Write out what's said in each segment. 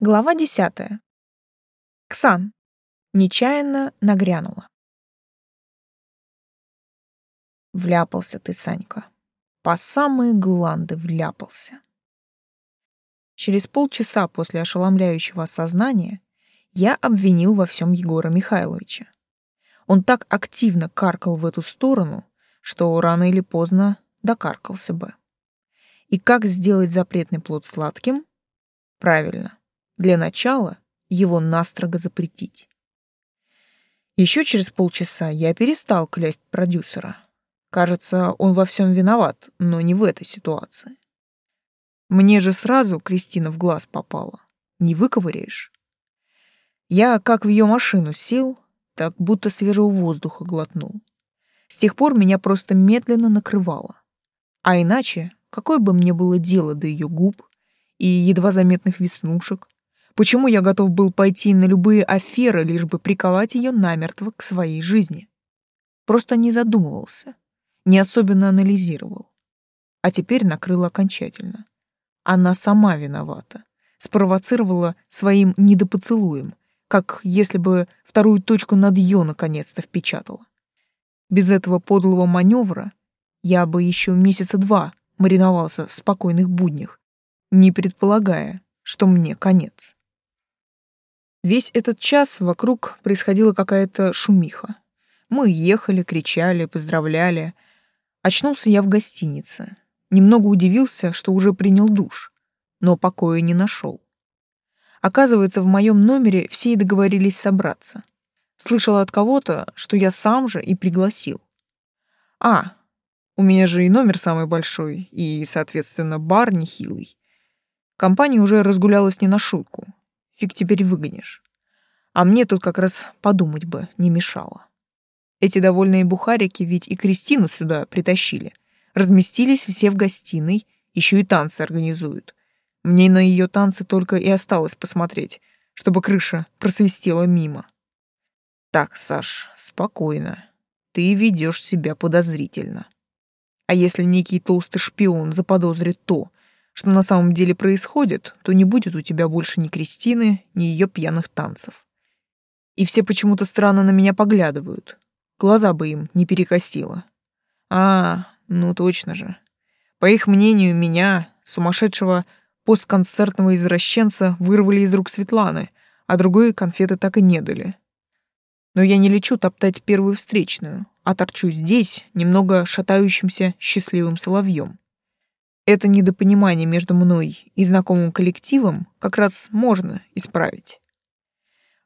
Глава десятая. Ксан. Нечаянно нагрянула. Вляпался ты, Санька. По самые гланды вляпался. Через полчаса после ошеломляющего осознания я обвинил во всем Егора Михайловича. Он так активно каркал в эту сторону, что рано или поздно докаркался бы. И как сделать запретный плод сладким? Правильно для начала его настрого запретить. Еще через полчаса я перестал клясть продюсера. Кажется, он во всем виноват, но не в этой ситуации. Мне же сразу Кристина в глаз попала. Не выковыряешь. Я как в ее машину сел, так будто свежего воздуха глотнул. С тех пор меня просто медленно накрывало. А иначе, какое бы мне было дело до ее губ и едва заметных веснушек, Почему я готов был пойти на любые аферы, лишь бы приковать ее намертво к своей жизни? Просто не задумывался, не особенно анализировал. А теперь накрыл окончательно. Она сама виновата. Спровоцировала своим недопоцелуем, как если бы вторую точку над «ё» наконец-то впечатала. Без этого подлого маневра я бы еще месяца два мариновался в спокойных буднях, не предполагая, что мне конец. Весь этот час вокруг происходила какая-то шумиха. Мы ехали, кричали, поздравляли. Очнулся я в гостинице. Немного удивился, что уже принял душ, но покоя не нашел. Оказывается, в моем номере все и договорились собраться. Слышала от кого-то, что я сам же и пригласил. А, у меня же и номер самый большой, и, соответственно, бар нехилый. Компания уже разгулялась не на шутку, Фиг теперь выгонишь. А мне тут как раз подумать бы не мешало. Эти довольные бухарики ведь и Кристину сюда притащили. Разместились все в гостиной, еще и танцы организуют. Мне на ее танцы только и осталось посмотреть, чтобы крыша просвистела мимо. Так, Саш, спокойно. Ты ведешь себя подозрительно. А если некий толстый шпион заподозрит то, что на самом деле происходит, то не будет у тебя больше ни Кристины, ни ее пьяных танцев. И все почему-то странно на меня поглядывают. Глаза бы им не перекосило. А, ну точно же. По их мнению, меня, сумасшедшего постконцертного извращенца, вырвали из рук Светланы, а другой конфеты так и не дали. Но я не лечу топтать первую встречную, а торчу здесь, немного шатающимся счастливым соловьем. Это недопонимание между мной и знакомым коллективом как раз можно исправить.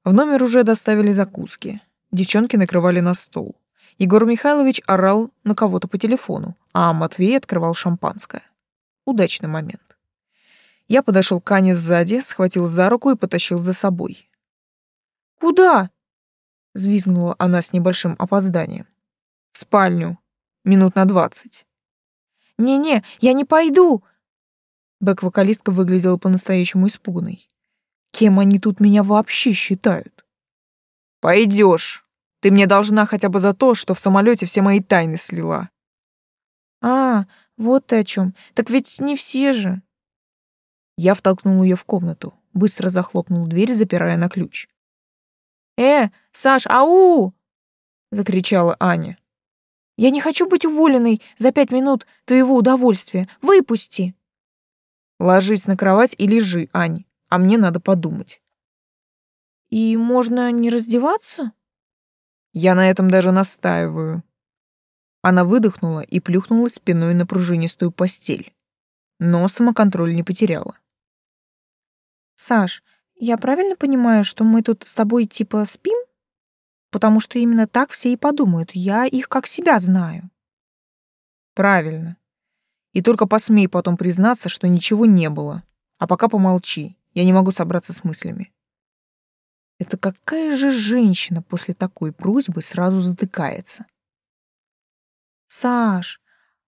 В номер уже доставили закуски. Девчонки накрывали на стол. Егор Михайлович орал на кого-то по телефону, а Матвей открывал шампанское. Удачный момент. Я подошел к Ане сзади, схватил за руку и потащил за собой. «Куда?» — взвизгнула она с небольшим опозданием. «В спальню. Минут на двадцать». «Не-не, я не пойду!» Бэк-вокалистка выглядела по-настоящему испуганной. «Кем они тут меня вообще считают?» «Пойдешь. Ты мне должна хотя бы за то, что в самолете все мои тайны слила». «А, вот ты о чем. Так ведь не все же». Я втолкнул ее в комнату, быстро захлопнул дверь, запирая на ключ. «Э, Саш, ау!» — закричала Аня. Я не хочу быть уволенной за пять минут твоего удовольствия. Выпусти!» «Ложись на кровать и лежи, Ань, а мне надо подумать». «И можно не раздеваться?» «Я на этом даже настаиваю». Она выдохнула и плюхнула спиной на пружинистую постель, но самоконтроль не потеряла. «Саш, я правильно понимаю, что мы тут с тобой типа спим?» Потому что именно так все и подумают. Я их как себя знаю. Правильно. И только посмей потом признаться, что ничего не было. А пока помолчи. Я не могу собраться с мыслями. Это какая же женщина после такой просьбы сразу затыкается? Саш,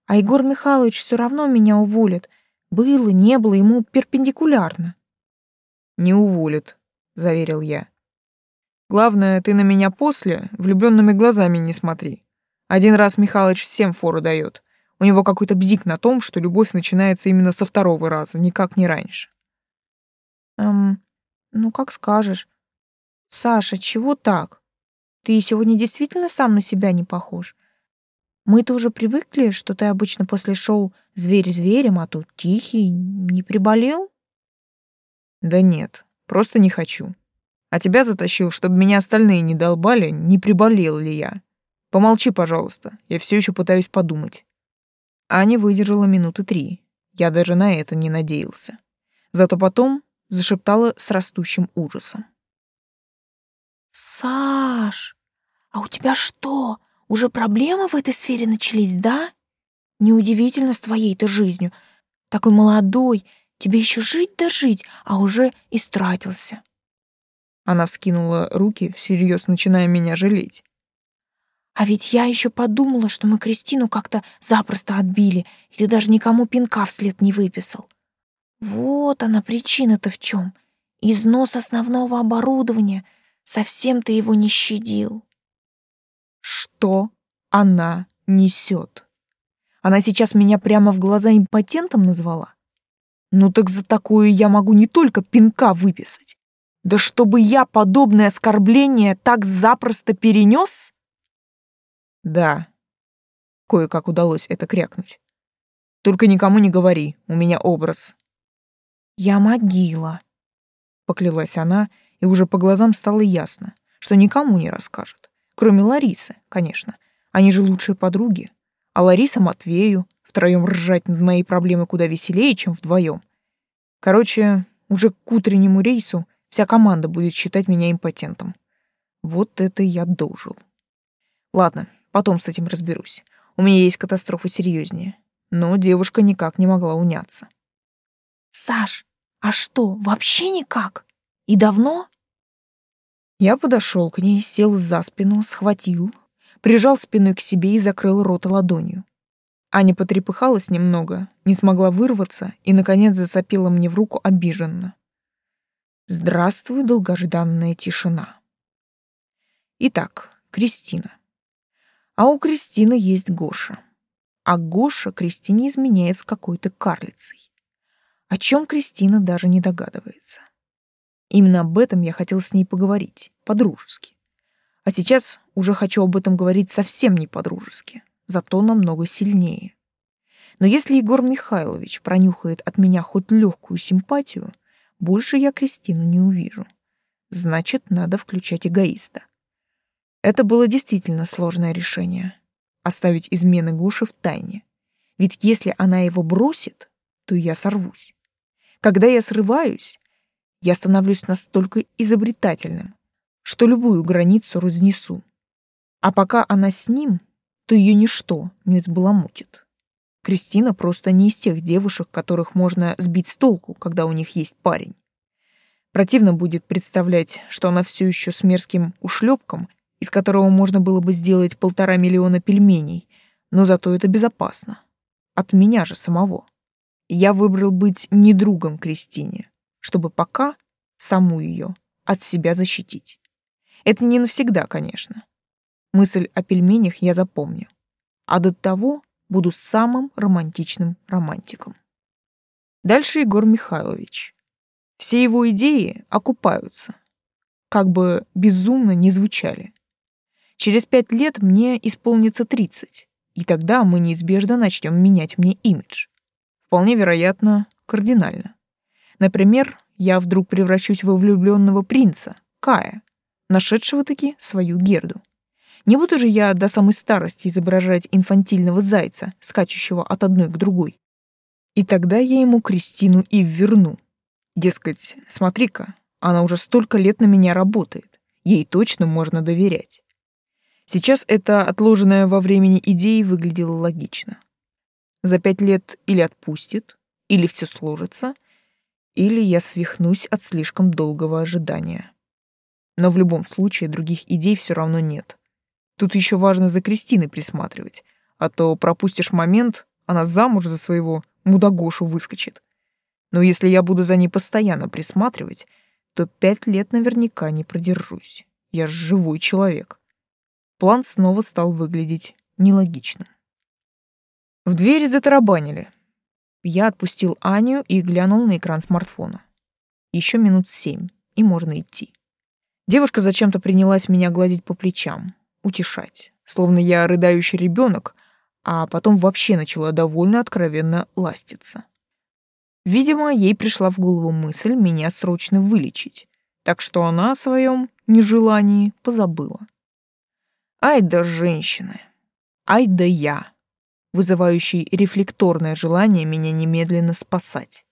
а Егор Михайлович все равно меня уволит. Было, не было, ему перпендикулярно. Не уволит, заверил я. Главное, ты на меня после влюбленными глазами не смотри. Один раз Михалыч всем фору дает. У него какой-то бзик на том, что любовь начинается именно со второго раза, никак не раньше. Эм, Ну, как скажешь. Саша, чего так? Ты сегодня действительно сам на себя не похож. Мы-то уже привыкли, что ты обычно после шоу «Зверь зверем», а тут тихий, не приболел? Да нет, просто не хочу. А тебя затащил, чтобы меня остальные не долбали, не приболел ли я. Помолчи, пожалуйста, я все еще пытаюсь подумать. Аня выдержала минуты три. Я даже на это не надеялся. Зато потом зашептала с растущим ужасом. «Саш, а у тебя что, уже проблемы в этой сфере начались, да? Неудивительно с твоей-то жизнью. Такой молодой, тебе еще жить да жить, а уже истратился». Она вскинула руки, всерьез начиная меня жалеть. А ведь я еще подумала, что мы Кристину как-то запросто отбили, и ты даже никому пинка вслед не выписал. Вот она причина-то в чем. Износ основного оборудования. Совсем ты его не щадил. Что она несет? Она сейчас меня прямо в глаза импотентом назвала? Ну так за такое я могу не только пинка выписать. Да чтобы я подобное оскорбление так запросто перенес? Да. Кое-как удалось это крякнуть. Только никому не говори, у меня образ. Я могила, поклялась она, и уже по глазам стало ясно, что никому не расскажет, кроме Ларисы, конечно. Они же лучшие подруги. А Лариса Матвею втроем ржать над моей проблемой куда веселее, чем вдвоем. Короче, уже к утреннему рейсу вся команда будет считать меня импотентом. Вот это я дожил. Ладно, Потом с этим разберусь. У меня есть катастрофа серьезнее. Но девушка никак не могла уняться. «Саш, а что, вообще никак? И давно?» Я подошел к ней, сел за спину, схватил, прижал спиной к себе и закрыл рот ладонью. Аня потрепыхалась немного, не смогла вырваться и, наконец, засопила мне в руку обиженно. Здравствуй, долгожданная тишина. Итак, Кристина. А у Кристины есть Гоша. А Гоша Кристине изменяет с какой-то карлицей. О чем Кристина даже не догадывается. Именно об этом я хотел с ней поговорить, по-дружески. А сейчас уже хочу об этом говорить совсем не по-дружески, зато намного сильнее. Но если Егор Михайлович пронюхает от меня хоть легкую симпатию, больше я Кристину не увижу. Значит, надо включать эгоиста. Это было действительно сложное решение — оставить измены Гоши в тайне. Ведь если она его бросит, то я сорвусь. Когда я срываюсь, я становлюсь настолько изобретательным, что любую границу разнесу. А пока она с ним, то ее ничто не взбаламутит. Кристина просто не из тех девушек, которых можно сбить с толку, когда у них есть парень. Противно будет представлять, что она все еще с мерзким ушлепком из которого можно было бы сделать полтора миллиона пельменей, но зато это безопасно. От меня же самого. Я выбрал быть не другом Кристине, чтобы пока саму ее от себя защитить. Это не навсегда, конечно. Мысль о пельменях я запомню. А до того буду самым романтичным романтиком. Дальше Егор Михайлович. Все его идеи окупаются, как бы безумно не звучали. Через пять лет мне исполнится тридцать, и тогда мы неизбежно начнем менять мне имидж. Вполне вероятно, кардинально. Например, я вдруг превращусь во влюбленного принца, Кая, нашедшего-таки свою Герду. Не буду же я до самой старости изображать инфантильного зайца, скачущего от одной к другой. И тогда я ему Кристину и верну. Дескать, смотри-ка, она уже столько лет на меня работает. Ей точно можно доверять. Сейчас эта отложенная во времени идея выглядела логично. За пять лет или отпустит, или все сложится, или я свихнусь от слишком долгого ожидания. Но в любом случае других идей все равно нет. Тут еще важно за Кристиной присматривать, а то пропустишь момент, она замуж за своего мудагошу выскочит. Но если я буду за ней постоянно присматривать, то пять лет наверняка не продержусь. Я живой человек план снова стал выглядеть нелогичным. В двери затарабанили. Я отпустил Аню и глянул на экран смартфона. Еще минут семь, и можно идти. Девушка зачем-то принялась меня гладить по плечам, утешать, словно я рыдающий ребенок, а потом вообще начала довольно откровенно ластиться. Видимо, ей пришла в голову мысль меня срочно вылечить, так что она о своем нежелании позабыла. Ай да женщины, ай да я, вызывающий рефлекторное желание меня немедленно спасать.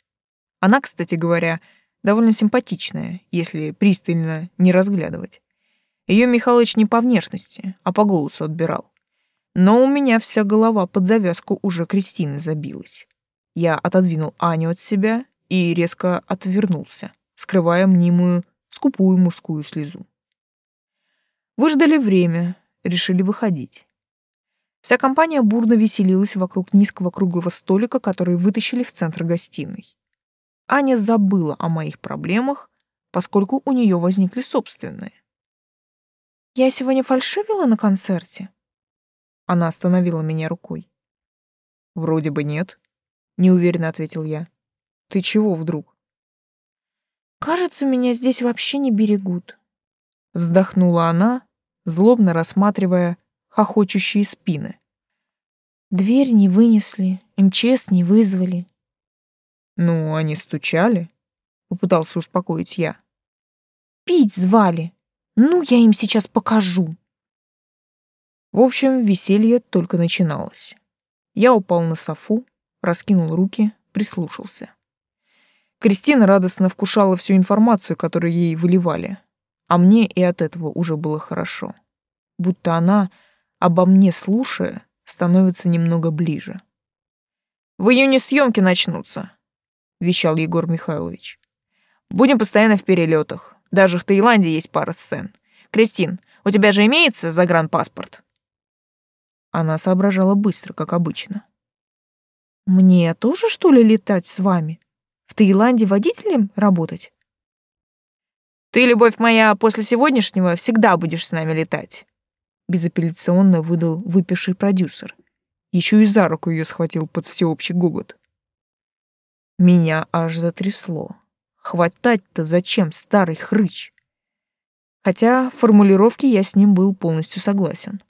Она, кстати говоря, довольно симпатичная, если пристально не разглядывать. Ее Михалыч не по внешности, а по голосу отбирал. Но у меня вся голова под завязку уже Кристины забилась. Я отодвинул Аню от себя и резко отвернулся, скрывая мнимую, скупую мужскую слезу. Выждали время, решили выходить. Вся компания бурно веселилась вокруг низкого круглого столика, который вытащили в центр гостиной. Аня забыла о моих проблемах, поскольку у нее возникли собственные. «Я сегодня фальшивила на концерте?» Она остановила меня рукой. «Вроде бы нет», неуверенно ответил я. Ты чего вдруг? Кажется, меня здесь вообще не берегут. Вздохнула она, злобно рассматривая хохочущие спины. Дверь не вынесли, МЧС не вызвали. Ну, они стучали, попытался успокоить я. Пить звали. Ну, я им сейчас покажу. В общем, веселье только начиналось. Я упал на софу, раскинул руки, прислушался. Кристина радостно вкушала всю информацию, которую ей выливали, а мне и от этого уже было хорошо. Будто она, обо мне слушая, становится немного ближе. «В июне съемки начнутся», — вещал Егор Михайлович. «Будем постоянно в перелетах. Даже в Таиланде есть пара сцен. Кристин, у тебя же имеется загранпаспорт?» Она соображала быстро, как обычно. Мне тоже, что ли, летать с вами? В Таиланде водителем работать? Ты, любовь моя, после сегодняшнего всегда будешь с нами летать. Безапелляционно выдал выпивший продюсер. Еще и за руку ее схватил под всеобщий гугот. Меня аж затрясло. Хватать-то зачем, старый хрыч? Хотя в формулировке я с ним был полностью согласен.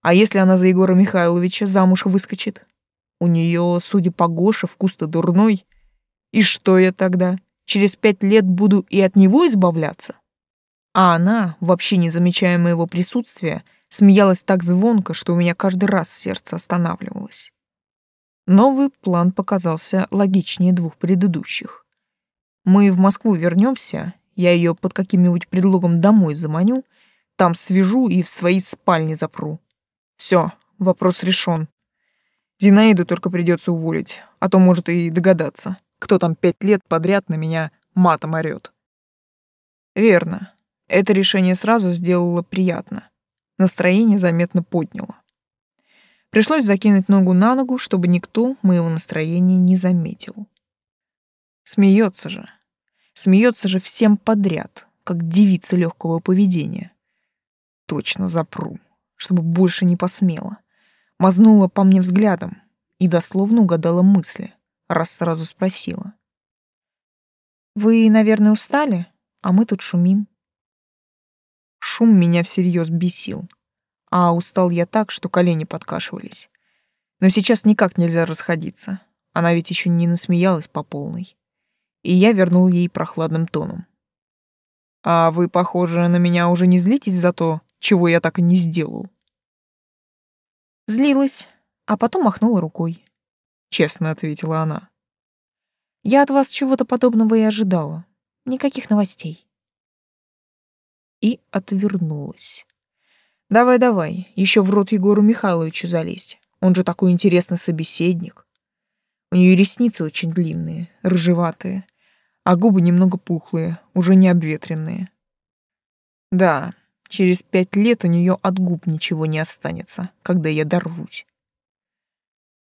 А если она за Егора Михайловича замуж выскочит? У нее, судя по Гоше, вкус-то дурной. И что я тогда? Через пять лет буду и от него избавляться? А она, вообще не замечая моего присутствия, смеялась так звонко, что у меня каждый раз сердце останавливалось. Новый план показался логичнее двух предыдущих. Мы в Москву вернемся, я ее под каким-нибудь предлогом домой заманю, там свяжу и в своей спальне запру. Все, вопрос решен. Зинаиду только придется уволить, а то может и догадаться, кто там пять лет подряд на меня матом орёт. Верно. Это решение сразу сделало приятно. Настроение заметно подняло. Пришлось закинуть ногу на ногу, чтобы никто моего настроения не заметил. Смеется же. Смеется же всем подряд, как девица легкого поведения. Точно запру, чтобы больше не посмела мазнула по мне взглядом и дословно угадала мысли, раз сразу спросила. «Вы, наверное, устали, а мы тут шумим». Шум меня всерьез бесил, а устал я так, что колени подкашивались. Но сейчас никак нельзя расходиться, она ведь еще не насмеялась по полной. И я вернул ей прохладным тоном. «А вы, похоже, на меня уже не злитесь за то, чего я так и не сделал?» Злилась, а потом махнула рукой. Честно ответила она. Я от вас чего-то подобного и ожидала. Никаких новостей. И отвернулась. Давай-давай, еще в рот Егору Михайловичу залезть. Он же такой интересный собеседник. У нее ресницы очень длинные, рыжеватые, а губы немного пухлые, уже не обветренные. Да, Через пять лет у нее от губ ничего не останется, когда я дорвусь.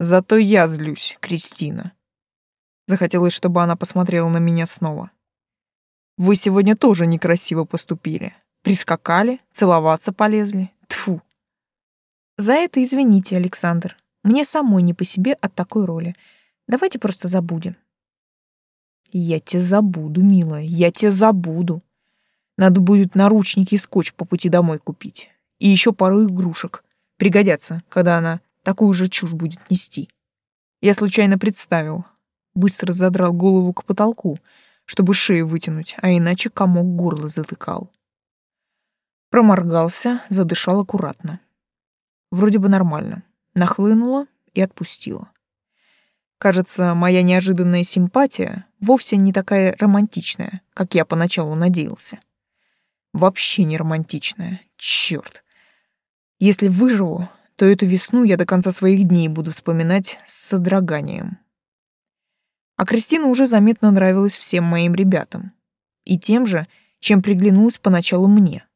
Зато я злюсь, Кристина. Захотелось, чтобы она посмотрела на меня снова. Вы сегодня тоже некрасиво поступили. Прискакали, целоваться полезли. Тфу. За это извините, Александр. Мне самой не по себе от такой роли. Давайте просто забудем. Я тебя забуду, милая, я тебя забуду. Надо будет наручники и скотч по пути домой купить. И еще пару игрушек. Пригодятся, когда она такую же чушь будет нести. Я случайно представил. Быстро задрал голову к потолку, чтобы шею вытянуть, а иначе комок горла затыкал. Проморгался, задышал аккуратно. Вроде бы нормально. Нахлынула и отпустила. Кажется, моя неожиданная симпатия вовсе не такая романтичная, как я поначалу надеялся. Вообще не романтичная. Чёрт. Если выживу, то эту весну я до конца своих дней буду вспоминать с содроганием. А Кристина уже заметно нравилась всем моим ребятам. И тем же, чем приглянулась поначалу мне.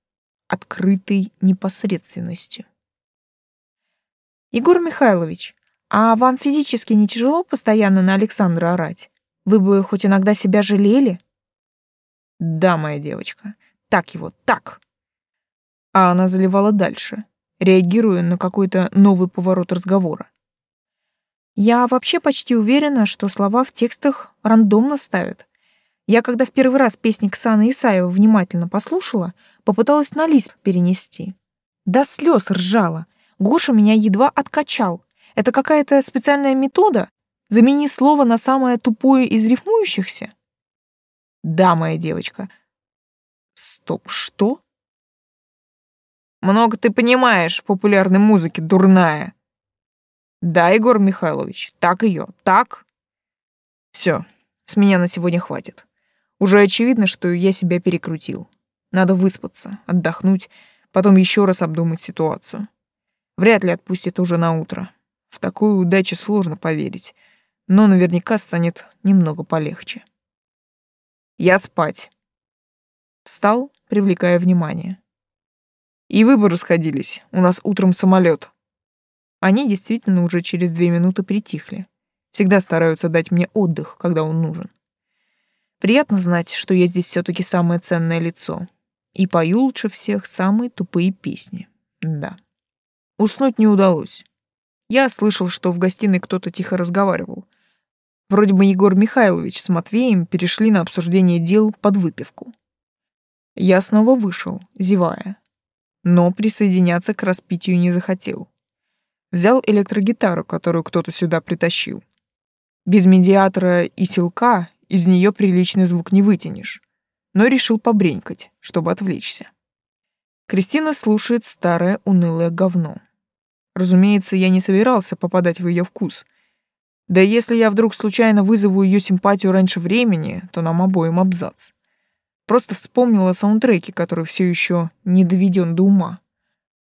Открытой непосредственностью. «Егор Михайлович, а вам физически не тяжело постоянно на Александра орать? Вы бы хоть иногда себя жалели?» «Да, моя девочка. Так его, так!» А она заливала дальше реагируя на какой-то новый поворот разговора. Я вообще почти уверена, что слова в текстах рандомно ставят. Я, когда в первый раз песни Ксаны Исаева внимательно послушала, попыталась на лисп перенести. До слез ржала. Гоша меня едва откачал. Это какая-то специальная метода? Замени слово на самое тупое из рифмующихся? Да, моя девочка. Стоп, что? Много ты понимаешь в популярной музыке, дурная. Да, Егор Михайлович, так ее, так. Все, с меня на сегодня хватит. Уже очевидно, что я себя перекрутил. Надо выспаться, отдохнуть, потом еще раз обдумать ситуацию. Вряд ли отпустит уже на утро. В такую удачу сложно поверить, но наверняка станет немного полегче. Я спать. Встал, привлекая внимание. И вы расходились. У нас утром самолет. Они действительно уже через две минуты притихли. Всегда стараются дать мне отдых, когда он нужен. Приятно знать, что я здесь все таки самое ценное лицо. И пою лучше всех самые тупые песни. Да. Уснуть не удалось. Я слышал, что в гостиной кто-то тихо разговаривал. Вроде бы Егор Михайлович с Матвеем перешли на обсуждение дел под выпивку. Я снова вышел, зевая но присоединяться к распитию не захотел. Взял электрогитару, которую кто-то сюда притащил. Без медиатора и силка из нее приличный звук не вытянешь, но решил побренькать, чтобы отвлечься. Кристина слушает старое унылое говно. Разумеется, я не собирался попадать в ее вкус. Да если я вдруг случайно вызову ее симпатию раньше времени, то нам обоим абзац. Просто вспомнила саундтреки, который все еще не доведен до ума.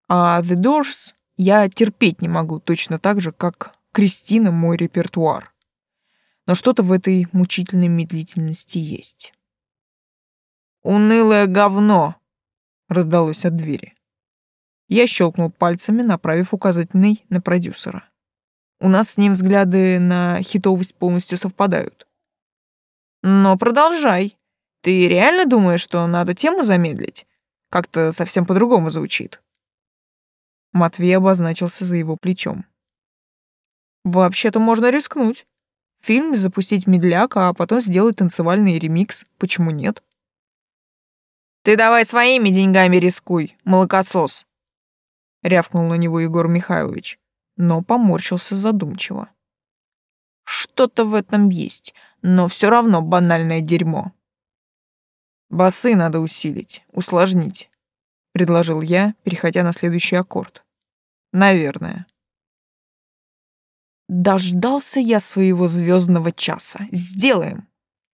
А The Doors я терпеть не могу точно так же, как Кристина мой репертуар. Но что-то в этой мучительной медлительности есть. «Унылое говно!» — раздалось от двери. Я щелкнул пальцами, направив указательный на продюсера. У нас с ним взгляды на хитовость полностью совпадают. «Но продолжай», ты реально думаешь, что надо тему замедлить? Как-то совсем по-другому звучит. Матвей обозначился за его плечом. Вообще-то можно рискнуть. Фильм запустить медляк, а потом сделать танцевальный ремикс. Почему нет? Ты давай своими деньгами рискуй, молокосос. Рявкнул на него Егор Михайлович, но поморщился задумчиво. Что-то в этом есть, но все равно банальное дерьмо. Басы надо усилить, усложнить, предложил я, переходя на следующий аккорд. Наверное. Дождался я своего звездного часа. Сделаем,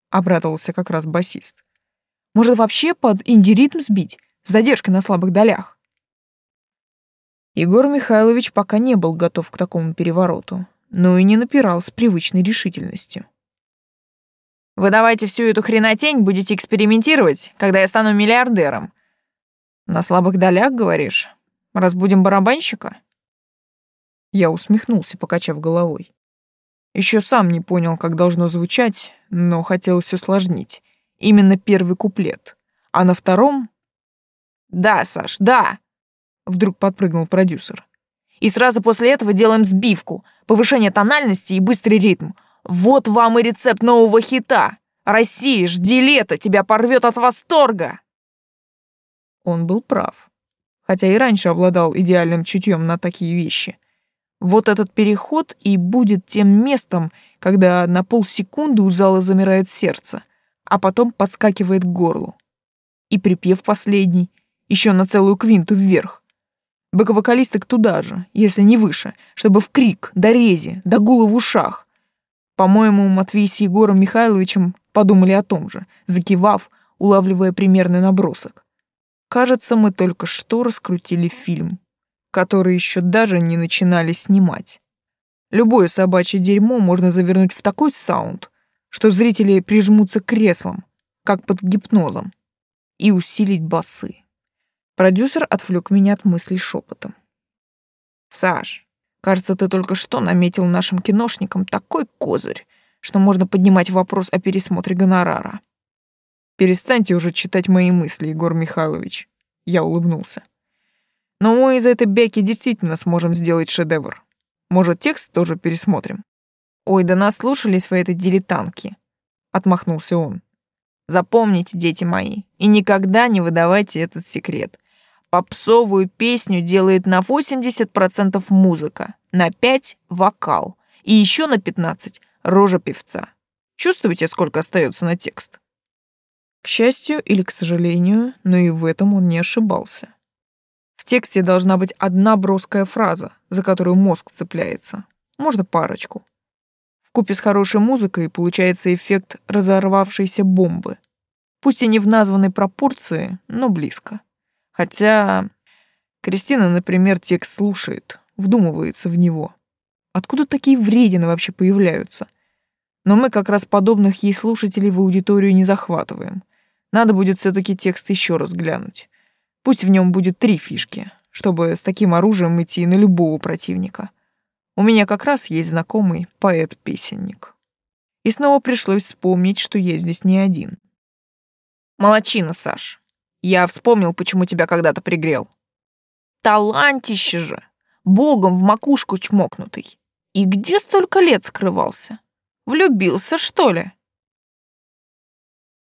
обрадовался как раз басист. Может, вообще под инди-ритм сбить, с задержкой на слабых долях? Егор Михайлович пока не был готов к такому перевороту, но и не напирал с привычной решительностью. Вы давайте всю эту хренотень будете экспериментировать, когда я стану миллиардером. На слабых долях, говоришь? Разбудим барабанщика?» Я усмехнулся, покачав головой. Еще сам не понял, как должно звучать, но хотелось усложнить. Именно первый куплет. А на втором... «Да, Саш, да!» Вдруг подпрыгнул продюсер. «И сразу после этого делаем сбивку, повышение тональности и быстрый ритм. Вот вам и рецепт нового хита. Россия, жди лета, тебя порвет от восторга!» Он был прав, хотя и раньше обладал идеальным чутьем на такие вещи. Вот этот переход и будет тем местом, когда на полсекунды у зала замирает сердце, а потом подскакивает к горлу. И припев последний, еще на целую квинту вверх. Бэк-вокалисток туда же, если не выше, чтобы в крик, до рези, до гула в ушах. По-моему, Матвей с Егором Михайловичем подумали о том же, закивав, улавливая примерный набросок. Кажется, мы только что раскрутили фильм, который еще даже не начинали снимать. Любое собачье дерьмо можно завернуть в такой саунд, что зрители прижмутся к креслам, как под гипнозом, и усилить басы. Продюсер отвлек меня от мыслей шепотом. «Саш, кажется, ты только что наметил нашим киношникам такой козырь, что можно поднимать вопрос о пересмотре гонорара». «Перестаньте уже читать мои мысли, Егор Михайлович», — я улыбнулся. «Но мы из этой бяки действительно сможем сделать шедевр. Может, текст тоже пересмотрим?» «Ой, да наслушались вы этой дилетантки», — отмахнулся он. «Запомните, дети мои, и никогда не выдавайте этот секрет. Попсовую песню делает на 80% музыка, на 5% вокал и еще на 15% рожа певца. Чувствуете, сколько остается на текст? К счастью или к сожалению, но и в этом он не ошибался. В тексте должна быть одна броская фраза, за которую мозг цепляется. Можно парочку. В купе с хорошей музыкой получается эффект разорвавшейся бомбы. Пусть и не в названной пропорции, но близко. Хотя Кристина, например, текст слушает, вдумывается в него. Откуда такие вредины вообще появляются? Но мы как раз подобных ей слушателей в аудиторию не захватываем. Надо будет все таки текст еще раз глянуть. Пусть в нем будет три фишки, чтобы с таким оружием идти на любого противника. У меня как раз есть знакомый поэт-песенник. И снова пришлось вспомнить, что я здесь не один. Молодчина, Саш. Я вспомнил, почему тебя когда-то пригрел. Талантище же! Богом в макушку чмокнутый. И где столько лет скрывался? Влюбился, что ли?»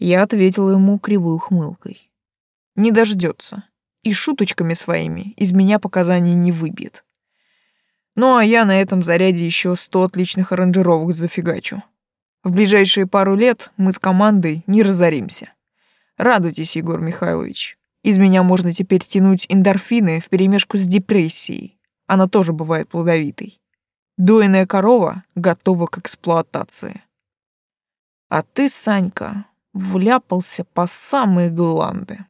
Я ответила ему кривой ухмылкой. «Не дождется. И шуточками своими из меня показаний не выбьет. Ну а я на этом заряде еще сто отличных аранжировок зафигачу. В ближайшие пару лет мы с командой не разоримся. Радуйтесь, Егор Михайлович. Из меня можно теперь тянуть эндорфины вперемешку с депрессией. Она тоже бывает плодовитой. Дойная корова готова к эксплуатации. А ты, Санька, вляпался по самые гланды.